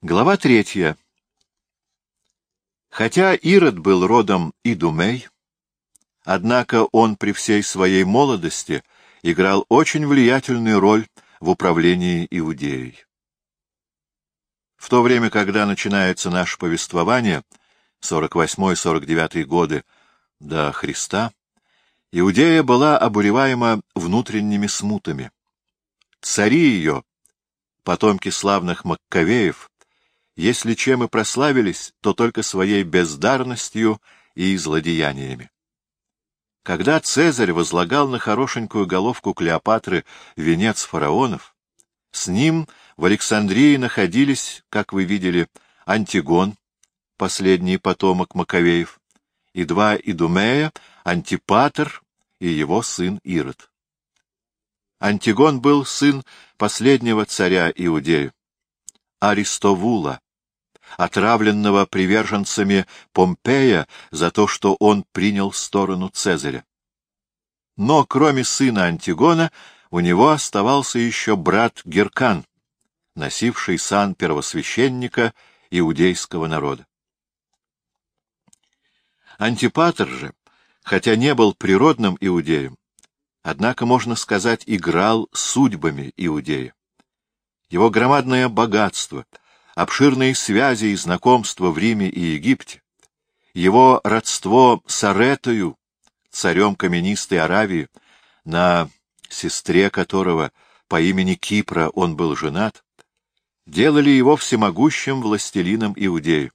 Глава третья. Хотя Ирод был родом Идумей, однако он при всей своей молодости играл очень влиятельную роль в управлении Иудеей. В то время, когда начинается наше повествование, 48-49 годы до Христа, Иудея была обуреваема внутренними смутами. Цари ее, потомки славных Маккавеев, если чем и прославились, то только своей бездарностью и злодеяниями. Когда Цезарь возлагал на хорошенькую головку Клеопатры венец фараонов, с ним в Александрии находились, как вы видели, Антигон, последний потомок Маковеев, и два Идумея, Антипатр и его сын Ирод. Антигон был сын последнего царя Иудею, Аристовула, отравленного приверженцами Помпея за то, что он принял сторону Цезаря. Но кроме сына Антигона у него оставался еще брат Геркан, носивший сан первосвященника иудейского народа. Антипатр же, хотя не был природным иудеем, однако, можно сказать, играл судьбами иудея. Его громадное богатство — обширные связи и знакомства в Риме и Египте, его родство с Аретою, царем каменистой Аравии, на сестре которого по имени Кипра он был женат, делали его всемогущим властелином Иудею.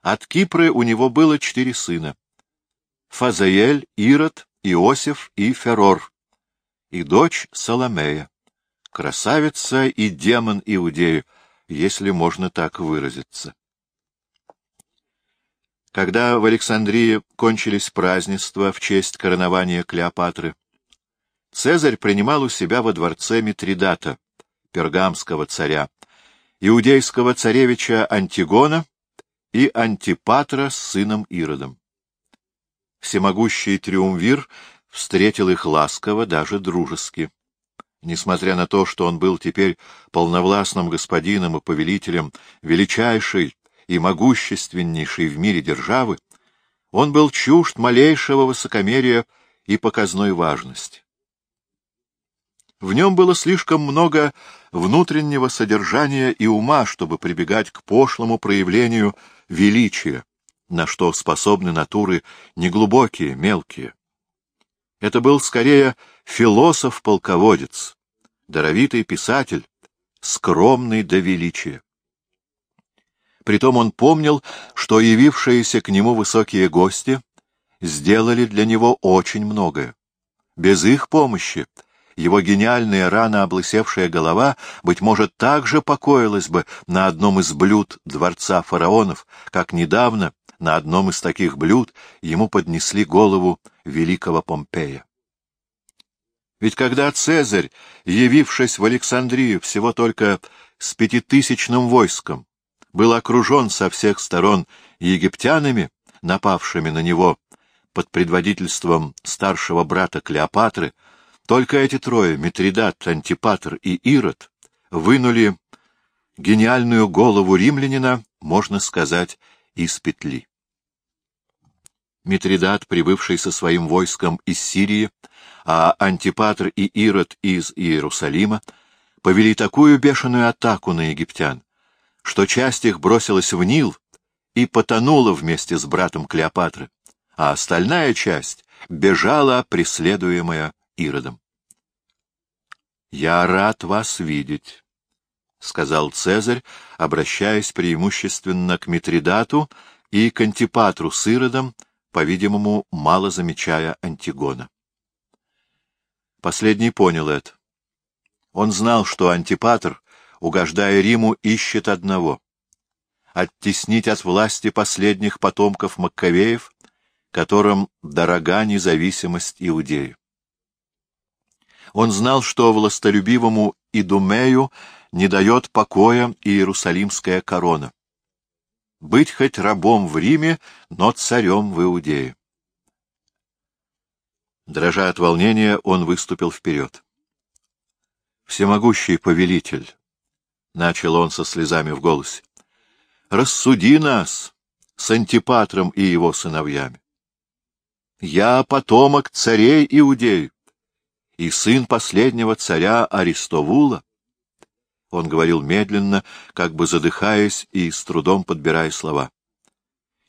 От Кипры у него было четыре сына — Фазаэль, Ирод, Иосиф и Ферор, и дочь Соломея, красавица и демон Иудею, если можно так выразиться. Когда в Александрии кончились празднества в честь коронования Клеопатры, Цезарь принимал у себя во дворце Митридата, пергамского царя, иудейского царевича Антигона и Антипатра с сыном Иродом. Всемогущий триумвир встретил их ласково, даже дружески. Несмотря на то, что он был теперь полновластным господином и повелителем величайшей и могущественнейшей в мире державы, он был чужд малейшего высокомерия и показной важности. В нем было слишком много внутреннего содержания и ума, чтобы прибегать к пошлому проявлению величия, на что способны натуры неглубокие, мелкие. Это был скорее философ-полководец, даровитый писатель, скромный до величия. Притом он помнил, что явившиеся к нему высокие гости сделали для него очень многое. Без их помощи его гениальная рано облысевшая голова, быть может, также покоилась бы на одном из блюд дворца фараонов, как недавно на одном из таких блюд ему поднесли голову великого Помпея. Ведь когда Цезарь, явившись в Александрию всего только с пятитысячным войском, был окружен со всех сторон египтянами, напавшими на него под предводительством старшего брата Клеопатры, только эти трое, Митридат, Антипатр и Ирод, вынули гениальную голову римлянина, можно сказать, из петли. Митридат, прибывший со своим войском из Сирии, а Антипатр и Ирод из Иерусалима, повели такую бешеную атаку на египтян, что часть их бросилась в Нил и потонула вместе с братом Клеопатры, а остальная часть бежала, преследуемая Иродом. «Я рад вас видеть», — сказал Цезарь, обращаясь преимущественно к Митридату и к Антипатру с Иродом, по-видимому, мало замечая Антигона. Последний понял это. Он знал, что Антипатр, угождая Риму, ищет одного — оттеснить от власти последних потомков Маккавеев, которым дорога независимость Иудеи. Он знал, что властолюбивому Идумею не дает покоя Иерусалимская корона быть хоть рабом в Риме, но царем в Иудее. Дрожа от волнения, он выступил вперед. Всемогущий повелитель, — начал он со слезами в голосе, — рассуди нас с Антипатром и его сыновьями. Я потомок царей Иудеев и сын последнего царя Аристовула. Он говорил медленно, как бы задыхаясь и с трудом подбирая слова.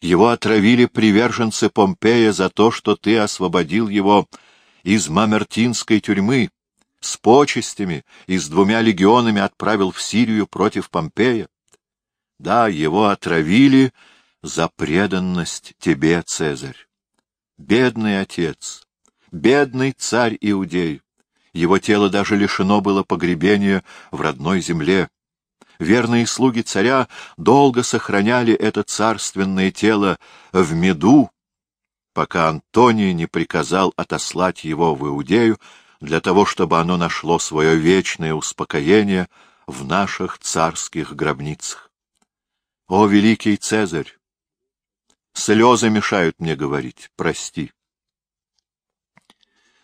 Его отравили приверженцы Помпея за то, что ты освободил его из Мамертинской тюрьмы, с почестями и с двумя легионами отправил в Сирию против Помпея. Да, его отравили за преданность тебе, Цезарь. Бедный отец, бедный царь Иудей, его тело даже лишено было погребения в родной земле. Верные слуги царя долго сохраняли это царственное тело в меду, пока Антоний не приказал отослать его в Иудею для того, чтобы оно нашло свое вечное успокоение в наших царских гробницах. О, великий Цезарь! Слезы мешают мне говорить, прости.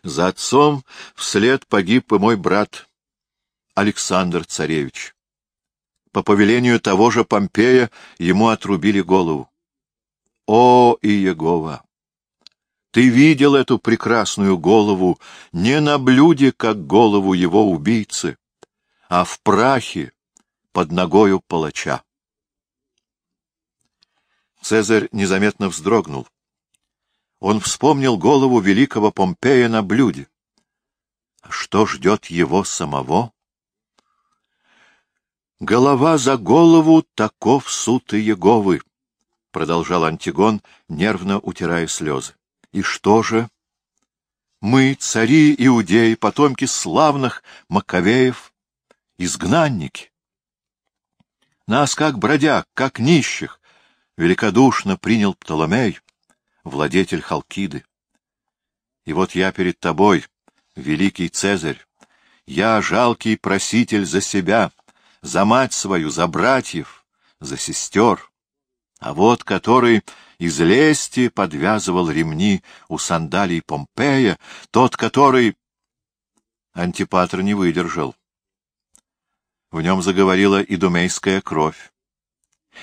За отцом вслед погиб и мой брат Александр Царевич. По повелению того же Помпея ему отрубили голову. О, Иегова! Ты видел эту прекрасную голову не на блюде, как голову его убийцы, а в прахе под ногою палача. Цезарь незаметно вздрогнул. Он вспомнил голову великого Помпея на блюде. А что ждет его самого? «Голова за голову, таков суд Иеговы», — продолжал Антигон, нервно утирая слезы. «И что же? Мы, цари иудеи, потомки славных Маковеев, изгнанники. Нас, как бродяг, как нищих, великодушно принял Птоломей, владетель Халкиды. И вот я перед тобой, великий Цезарь, я жалкий проситель за себя, за мать свою, за братьев, за сестер, а вот который из лести подвязывал ремни у сандалий Помпея, тот, который... Антипатр не выдержал. В нем заговорила идумейская кровь.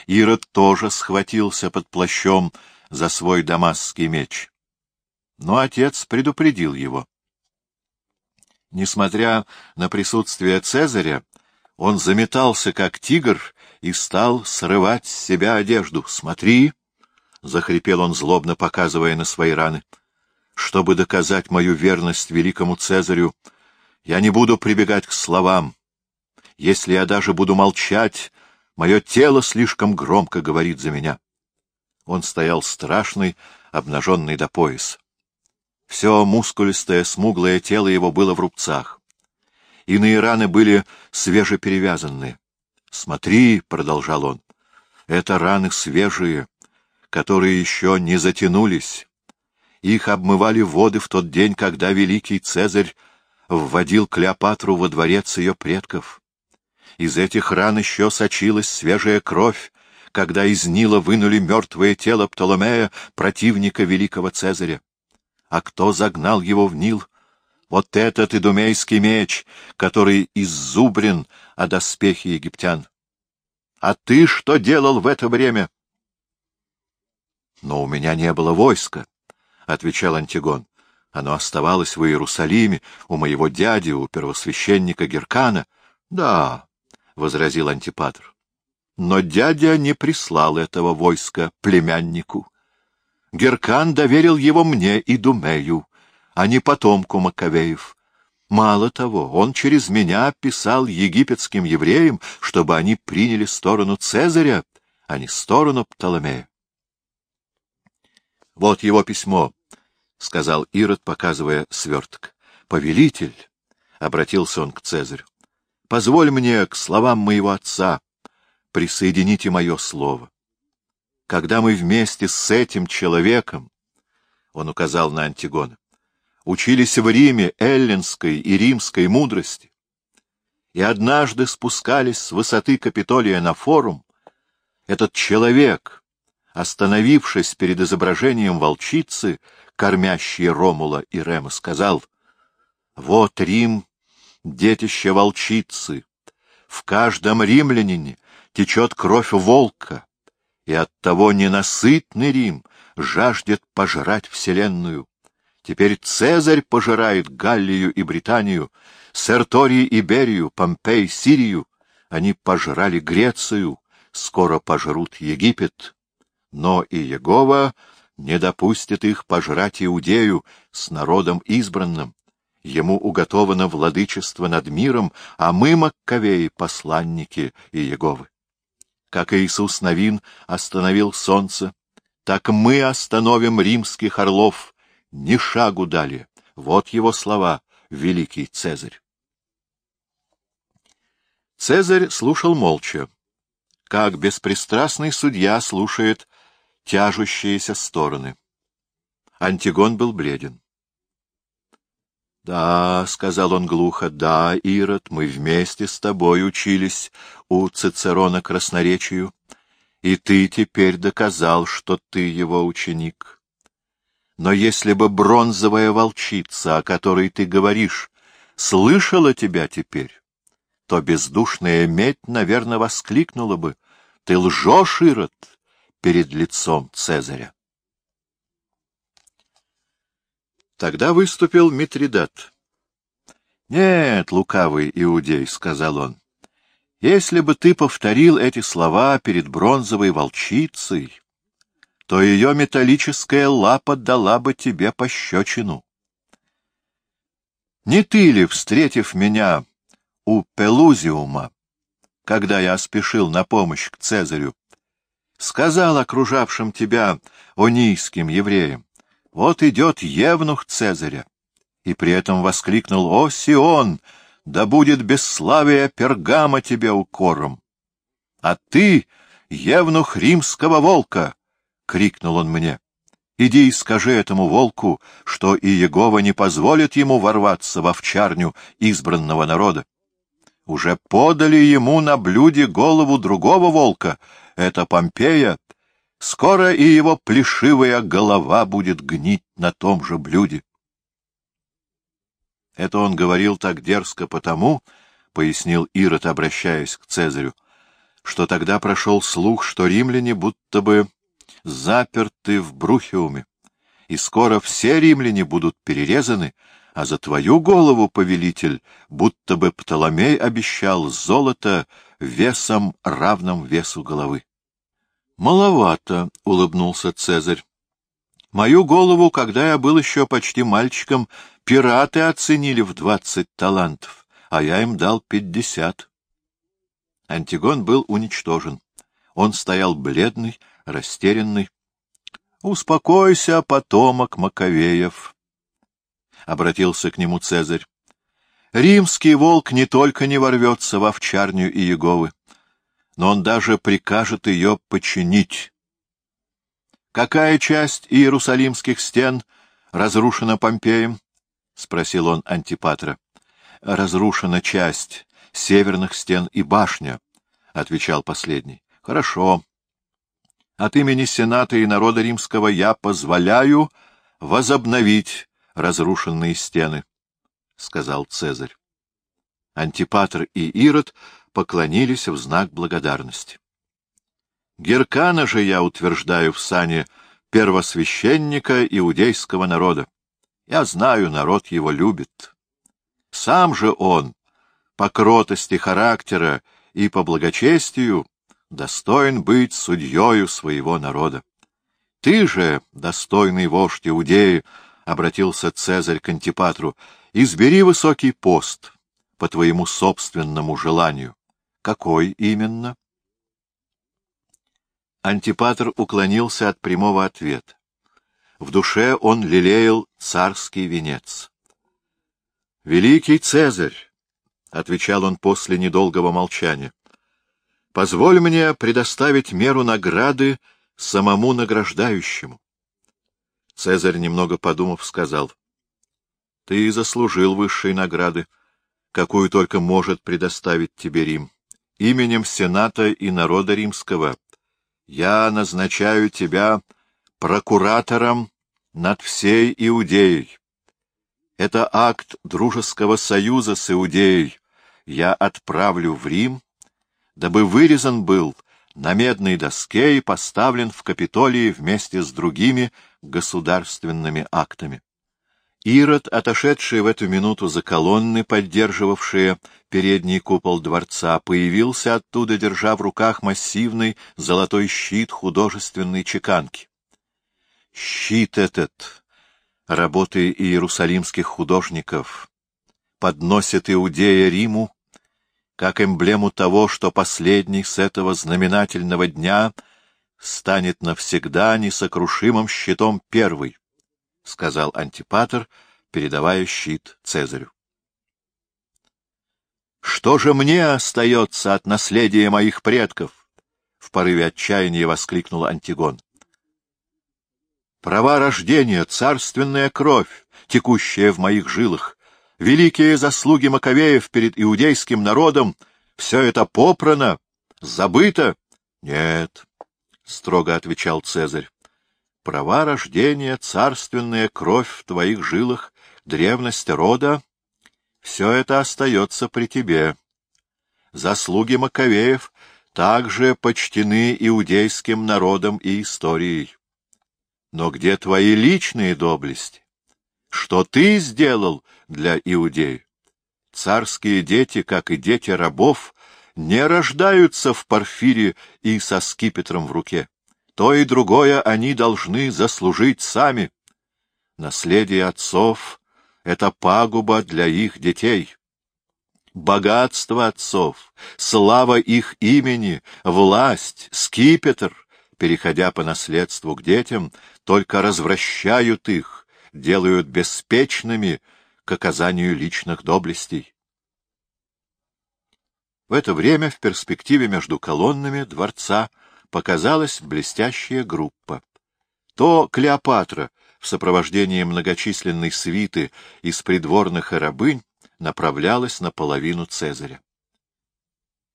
Ирод тоже схватился под плащом за свой дамасский меч. Но отец предупредил его. Несмотря на присутствие Цезаря, он заметался, как тигр, и стал срывать с себя одежду. «Смотри!» — захрипел он злобно, показывая на свои раны. «Чтобы доказать мою верность великому Цезарю, я не буду прибегать к словам. Если я даже буду молчать, мое тело слишком громко говорит за меня». Он стоял страшный, обнаженный до пояса. Все мускулистое, смуглое тело его было в рубцах. Иные раны были свежеперевязанные. «Смотри», — продолжал он, — «это раны свежие, которые еще не затянулись. Их обмывали воды в тот день, когда великий Цезарь вводил Клеопатру во дворец ее предков. Из этих ран еще сочилась свежая кровь, когда из Нила вынули мертвое тело Птоломея, противника великого Цезаря. А кто загнал его в Нил? Вот этот идумейский меч, который иззубрен о доспехи египтян. А ты что делал в это время? — Но у меня не было войска, — отвечал Антигон. Оно оставалось в Иерусалиме, у моего дяди, у первосвященника Геркана. — Да, — возразил Антипатр. Но дядя не прислал этого войска племяннику. Геркан доверил его мне и Думею, а не потомку Маковеев. Мало того, он через меня писал египетским евреям, чтобы они приняли сторону Цезаря, а не сторону Птоломея. — Вот его письмо, — сказал Ирод, показывая сверток. — Повелитель, — обратился он к Цезарю, — позволь мне к словам моего отца присоедините мое слово. Когда мы вместе с этим человеком, — он указал на Антигона, — учились в Риме эллинской и римской мудрости, и однажды спускались с высоты Капитолия на форум, этот человек, остановившись перед изображением волчицы, кормящей Ромула и Рема, сказал, «Вот Рим, детище волчицы, В каждом римлянине течет кровь волка, и оттого ненасытный Рим жаждет пожрать вселенную. Теперь Цезарь пожирает Галлию и Британию, Серторий и Берию, Помпей, Сирию. Они пожрали Грецию, скоро пожрут Египет. Но и Егова не допустит их пожрать Иудею с народом избранным. Ему уготовано владычество над миром, а мы, Маккавеи, посланники Иеговы. Как Иисус Новин остановил солнце, так мы остановим римских орлов, ни шагу далее. Вот его слова, великий Цезарь. Цезарь слушал молча, как беспристрастный судья слушает тяжущиеся стороны. Антигон был бледен. — Да, — сказал он глухо, — да, Ирод, мы вместе с тобой учились у Цицерона красноречию, и ты теперь доказал, что ты его ученик. Но если бы бронзовая волчица, о которой ты говоришь, слышала тебя теперь, то бездушная медь, наверное, воскликнула бы, — ты лжешь, Ирод, перед лицом Цезаря. Тогда выступил Митридат. — Нет, лукавый иудей, — сказал он, — если бы ты повторил эти слова перед бронзовой волчицей, то ее металлическая лапа дала бы тебе пощечину. Не ты ли, встретив меня у Пелузиума, когда я спешил на помощь к Цезарю, сказал окружавшим тебя онийским евреям, вот идет евнух Цезаря, и при этом воскликнул «О, Сион, да будет бесславие Пергама тебе укором!» «А ты, евнух римского волка!» — крикнул он мне. «Иди и скажи этому волку, что и Егова не позволит ему ворваться в овчарню избранного народа. Уже подали ему на блюде голову другого волка, это Помпея, скоро и его плешивая голова будет гнить на том же блюде. Это он говорил так дерзко потому, — пояснил Ирод, обращаясь к Цезарю, — что тогда прошел слух, что римляне будто бы заперты в Брухиуме, и скоро все римляне будут перерезаны, а за твою голову, повелитель, будто бы Птоломей обещал золото весом, равным весу головы. — Маловато, — улыбнулся Цезарь. — Мою голову, когда я был еще почти мальчиком, пираты оценили в двадцать талантов, а я им дал пятьдесят. Антигон был уничтожен. Он стоял бледный, растерянный. — Успокойся, потомок Маковеев, — обратился к нему Цезарь. — Римский волк не только не ворвется в овчарню Иеговы, но он даже прикажет ее починить. Какая часть иерусалимских стен разрушена Помпеем? — спросил он Антипатра. — Разрушена часть северных стен и башня, — отвечал последний. — Хорошо. От имени Сената и народа римского я позволяю возобновить разрушенные стены, — сказал Цезарь. Антипатр и Ирод поклонились в знак благодарности. Геркана же я утверждаю в сане первосвященника иудейского народа. Я знаю, народ его любит. Сам же он, по кротости характера и по благочестию, достоин быть судьею своего народа. Ты же, достойный вождь Иудеи, — обратился Цезарь к Антипатру, — избери высокий пост по твоему собственному желанию. Какой именно? Антипатр уклонился от прямого ответа. В душе он лелеял царский венец. «Великий Цезарь!» — отвечал он после недолгого молчания. «Позволь мне предоставить меру награды самому награждающему». Цезарь, немного подумав, сказал, «Ты заслужил высшей награды, какую только может предоставить тебе Рим именем Сената и народа римского, я назначаю тебя прокуратором над всей Иудеей. Это акт дружеского союза с Иудеей, я отправлю в Рим, дабы вырезан был на медной доске и поставлен в Капитолии вместе с другими государственными актами. Ирод, отошедший в эту минуту за колонны, поддерживавшие передний купол дворца, появился оттуда, держа в руках массивный золотой щит художественной чеканки. Щит этот, работы иерусалимских художников, подносит Иудея Риму как эмблему того, что последний с этого знаменательного дня станет навсегда несокрушимым щитом первый. — сказал антипатр, передавая щит Цезарю. «Что же мне остается от наследия моих предков?» — в порыве отчаяния воскликнул Антигон. «Права рождения, царственная кровь, текущая в моих жилах, великие заслуги Маковеев перед иудейским народом — все это попрано, забыто?» «Нет», — строго отвечал Цезарь, права рождения, царственная кровь в твоих жилах, древность рода — все это остается при тебе. Заслуги Маковеев также почтены иудейским народом и историей. Но где твои личные доблести? Что ты сделал для иудеев? Царские дети, как и дети рабов, не рождаются в парфире и со скипетром в руке. То и другое они должны заслужить сами. Наследие отцов — это пагуба для их детей. Богатство отцов, слава их имени, власть, скипетр, переходя по наследству к детям, только развращают их, делают беспечными к оказанию личных доблестей. В это время в перспективе между колоннами дворца — показалась блестящая группа. То Клеопатра в сопровождении многочисленной свиты из придворных и рабынь направлялась на половину Цезаря.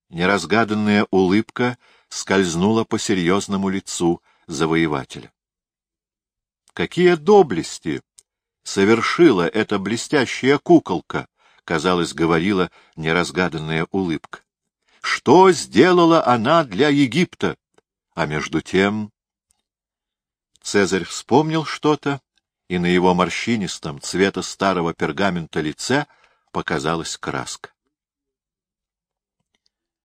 Неразгаданная улыбка скользнула по серьезному лицу завоевателя. Какие доблести совершила эта блестящая куколка, казалось, говорила неразгаданная улыбка. Что сделала она для Египта? А между тем... Цезарь вспомнил что-то, и на его морщинистом цвета старого пергамента лице показалась краска.